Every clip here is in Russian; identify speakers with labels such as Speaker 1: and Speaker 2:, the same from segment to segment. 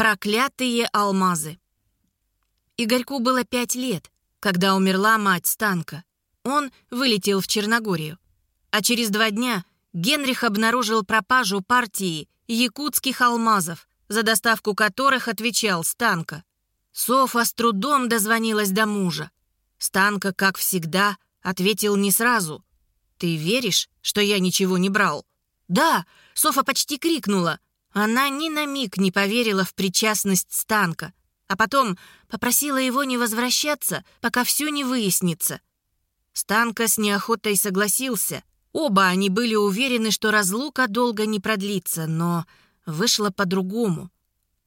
Speaker 1: Проклятые алмазы. Игорьку было пять лет, когда умерла мать Станка. Он вылетел в Черногорию. А через два дня Генрих обнаружил пропажу партии якутских алмазов, за доставку которых отвечал Станка. Софа с трудом дозвонилась до мужа. Станка, как всегда, ответил не сразу. «Ты веришь, что я ничего не брал?» «Да!» — Софа почти крикнула. Она ни на миг не поверила в причастность Станка, а потом попросила его не возвращаться, пока все не выяснится. Станка с неохотой согласился. Оба они были уверены, что разлука долго не продлится, но вышло по-другому.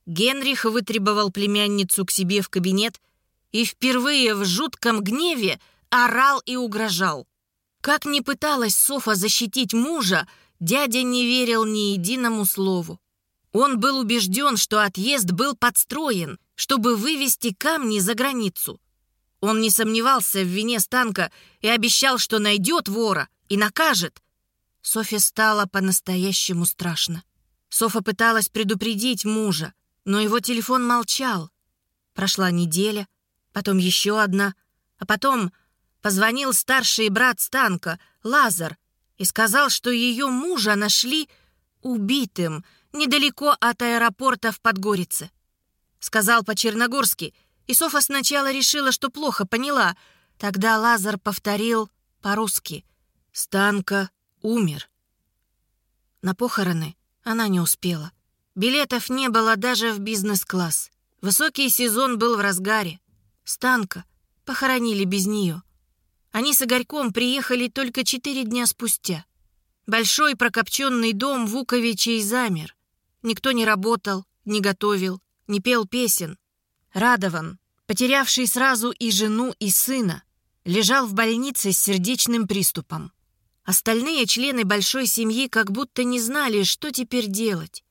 Speaker 1: Генрих вытребовал племянницу к себе в кабинет и впервые в жутком гневе орал и угрожал. Как ни пыталась Софа защитить мужа, дядя не верил ни единому слову. Он был убежден, что отъезд был подстроен, чтобы вывести камни за границу. Он не сомневался в вине Станка и обещал, что найдет вора и накажет. Софье стало по-настоящему страшно. Софа пыталась предупредить мужа, но его телефон молчал. Прошла неделя, потом еще одна, а потом позвонил старший брат Станка, Лазар, и сказал, что ее мужа нашли убитым недалеко от аэропорта в Подгорице. Сказал по-черногорски, и Софа сначала решила, что плохо поняла. Тогда Лазар повторил по-русски. «Станка умер». На похороны она не успела. Билетов не было даже в бизнес-класс. Высокий сезон был в разгаре. Станка похоронили без нее. Они с Игорьком приехали только четыре дня спустя. Большой прокопченный дом Вуковичей замер. Никто не работал, не готовил, не пел песен. Радован, потерявший сразу и жену, и сына, лежал в больнице с сердечным приступом. Остальные члены большой семьи как будто не знали, что теперь делать.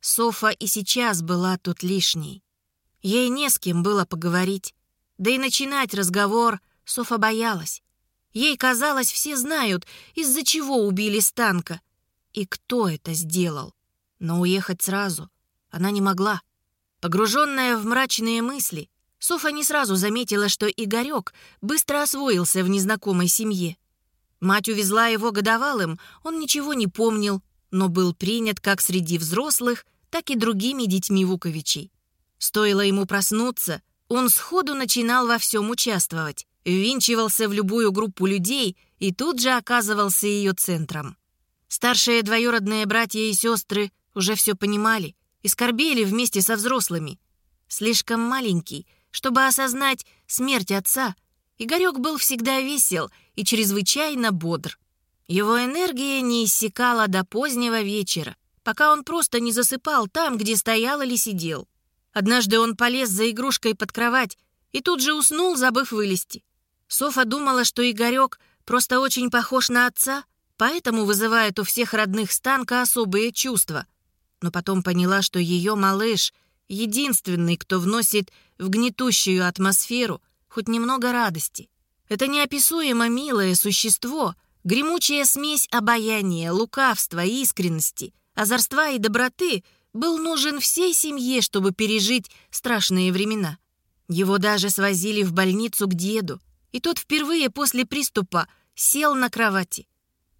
Speaker 1: Софа и сейчас была тут лишней. Ей не с кем было поговорить. Да и начинать разговор Софа боялась. Ей казалось, все знают, из-за чего убили Станка и кто это сделал. Но уехать сразу она не могла. Погруженная в мрачные мысли, Софа не сразу заметила, что Игорек быстро освоился в незнакомой семье. Мать увезла его годовалым, он ничего не помнил, но был принят как среди взрослых, так и другими детьми Вуковичей. Стоило ему проснуться, он сходу начинал во всем участвовать, ввинчивался в любую группу людей и тут же оказывался ее центром. Старшие двоюродные братья и сестры уже все понимали и скорбели вместе со взрослыми. Слишком маленький, чтобы осознать смерть отца, Игорек был всегда весел и чрезвычайно бодр. Его энергия не иссякала до позднего вечера, пока он просто не засыпал там, где стоял или сидел. Однажды он полез за игрушкой под кровать и тут же уснул, забыв вылезти. Софа думала, что Игорек просто очень похож на отца, поэтому вызывает у всех родных Станка особые чувства. Но потом поняла, что ее малыш — единственный, кто вносит в гнетущую атмосферу хоть немного радости. Это неописуемо милое существо, гремучая смесь обаяния, лукавства, искренности, озорства и доброты был нужен всей семье, чтобы пережить страшные времена. Его даже свозили в больницу к деду, и тот впервые после приступа сел на кровати.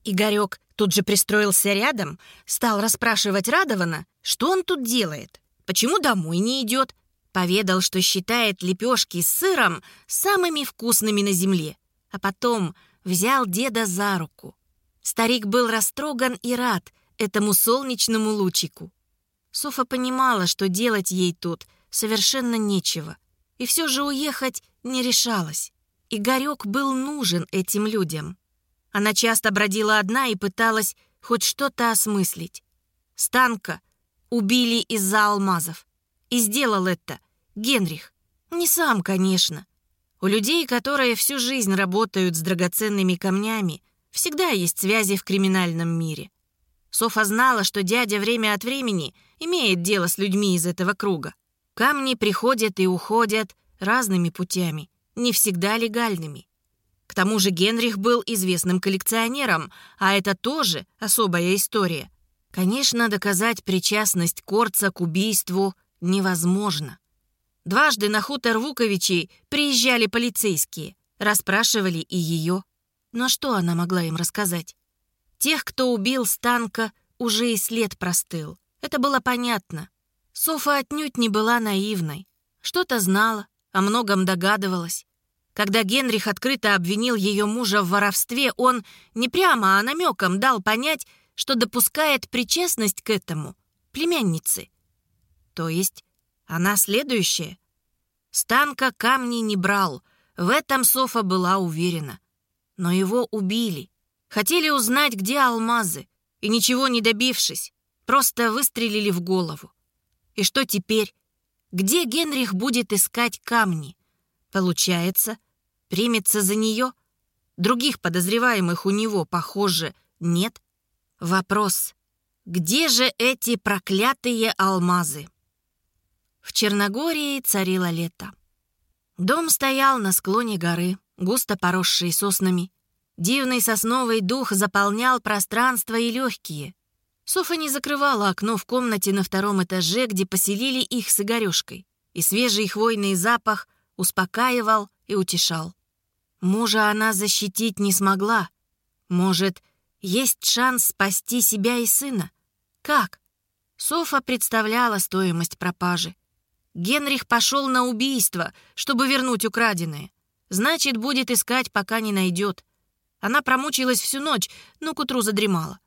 Speaker 1: Игорек тут же пристроился рядом, стал расспрашивать Радована, что он тут делает, почему домой не идет, Поведал, что считает лепешки с сыром самыми вкусными на земле. А потом взял деда за руку. Старик был растроган и рад этому солнечному лучику. Софа понимала, что делать ей тут совершенно нечего. И все же уехать не решалась. Игорек был нужен этим людям. Она часто бродила одна и пыталась хоть что-то осмыслить. Станка убили из-за алмазов. И сделал это Генрих. Не сам, конечно. У людей, которые всю жизнь работают с драгоценными камнями, всегда есть связи в криминальном мире. Софа знала, что дядя время от времени имеет дело с людьми из этого круга. Камни приходят и уходят разными путями, не всегда легальными. К тому же Генрих был известным коллекционером, а это тоже особая история. Конечно, доказать причастность Корца к убийству невозможно. Дважды на хутор Вуковичей приезжали полицейские, расспрашивали и ее. Но что она могла им рассказать? Тех, кто убил Станка, уже и след простыл. Это было понятно. Софа отнюдь не была наивной. Что-то знала, о многом догадывалась. Когда Генрих открыто обвинил ее мужа в воровстве, он не прямо, а намеком дал понять, что допускает причастность к этому племянницы. То есть она следующая. Станка камни не брал, в этом Софа была уверена. Но его убили. Хотели узнать, где алмазы, и ничего не добившись, просто выстрелили в голову. И что теперь? Где Генрих будет искать камни? Получается, примется за нее? Других подозреваемых у него, похоже, нет. Вопрос, где же эти проклятые алмазы? В Черногории царило лето. Дом стоял на склоне горы, густо поросший соснами. Дивный сосновый дух заполнял пространство и легкие. Софа не закрывала окно в комнате на втором этаже, где поселили их с Игорешкой, и свежий хвойный запах успокаивал и утешал. Мужа она защитить не смогла. Может, есть шанс спасти себя и сына? Как? Софа представляла стоимость пропажи. Генрих пошел на убийство, чтобы вернуть украденное. Значит, будет искать, пока не найдет. Она промучилась всю ночь, но к утру задремала.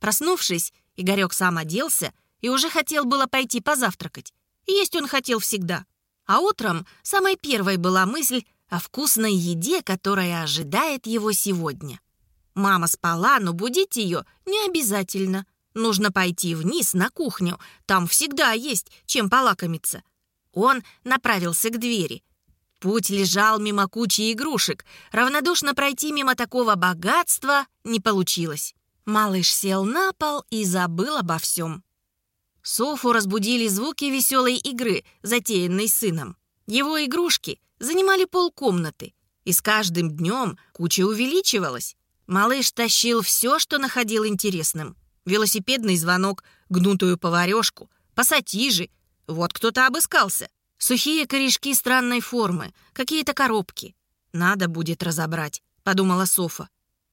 Speaker 1: Проснувшись, Игорек сам оделся и уже хотел было пойти позавтракать. Есть он хотел всегда. А утром самой первой была мысль о вкусной еде, которая ожидает его сегодня. Мама спала, но будить ее не обязательно. Нужно пойти вниз на кухню, там всегда есть чем полакомиться. Он направился к двери. Путь лежал мимо кучи игрушек. Равнодушно пройти мимо такого богатства не получилось. Малыш сел на пол и забыл обо всем. Софу разбудили звуки веселой игры, затеянной сыном. Его игрушки занимали полкомнаты, и с каждым днем куча увеличивалась. Малыш тащил все, что находил интересным велосипедный звонок, гнутую поварешку, пассатижи. Вот кто-то обыскался. Сухие корешки странной формы, какие-то коробки. Надо будет разобрать, подумала Софа.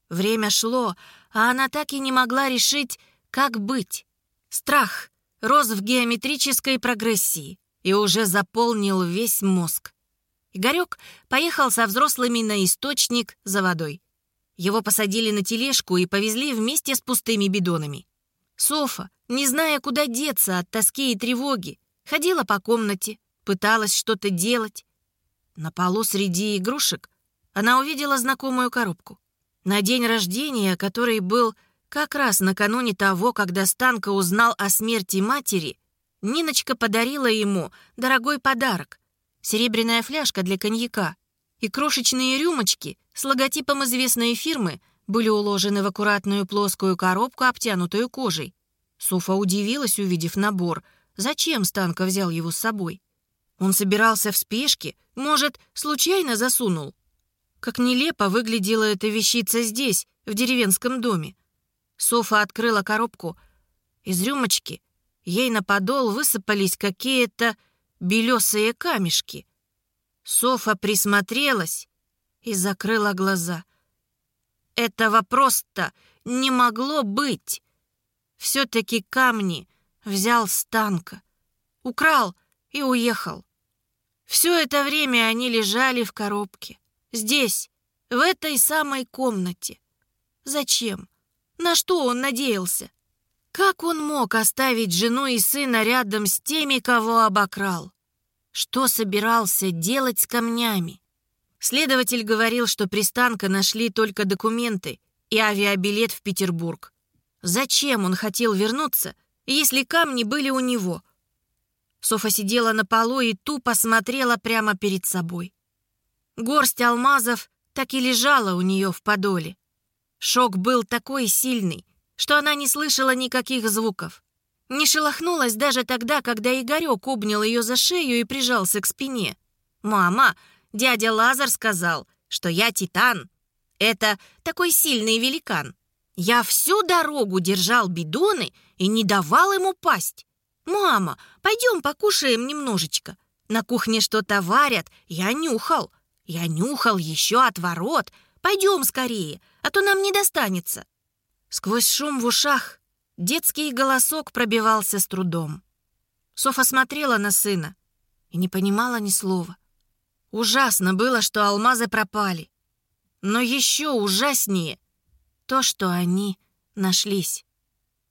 Speaker 1: Время шло, а она так и не могла решить, как быть. Страх рос в геометрической прогрессии и уже заполнил весь мозг. Игорек поехал со взрослыми на источник за водой. Его посадили на тележку и повезли вместе с пустыми бидонами. Софа, не зная, куда деться от тоски и тревоги, ходила по комнате, пыталась что-то делать. На полу среди игрушек она увидела знакомую коробку. На день рождения, который был как раз накануне того, когда Станка узнал о смерти матери, Ниночка подарила ему дорогой подарок — серебряная фляжка для коньяка и крошечные рюмочки с логотипом известной фирмы были уложены в аккуратную плоскую коробку, обтянутую кожей. Софа удивилась, увидев набор. Зачем Станка взял его с собой? Он собирался в спешке, может, случайно засунул? Как нелепо выглядела эта вещица здесь, в деревенском доме. Софа открыла коробку. Из рюмочки ей на подол высыпались какие-то белесые камешки — Софа присмотрелась и закрыла глаза. Этого просто не могло быть. Все-таки камни взял Станка. Украл и уехал. Все это время они лежали в коробке. Здесь, в этой самой комнате. Зачем? На что он надеялся? Как он мог оставить жену и сына рядом с теми, кого обокрал? Что собирался делать с камнями? Следователь говорил, что пристанка нашли только документы и авиабилет в Петербург. Зачем он хотел вернуться, если камни были у него? Софа сидела на полу и тупо смотрела прямо перед собой. Горсть алмазов так и лежала у нее в подоле. Шок был такой сильный, что она не слышала никаких звуков. Не шелохнулась даже тогда, когда Игорек обнял ее за шею и прижался к спине. «Мама, дядя Лазар сказал, что я титан. Это такой сильный великан. Я всю дорогу держал бидоны и не давал ему пасть. «Мама, пойдем покушаем немножечко. На кухне что-то варят, я нюхал. Я нюхал еще от ворот. Пойдем скорее, а то нам не достанется». Сквозь шум в ушах детский голосок пробивался с трудом. Софа смотрела на сына и не понимала ни слова. Ужасно было, что алмазы пропали. Но еще ужаснее то, что они нашлись.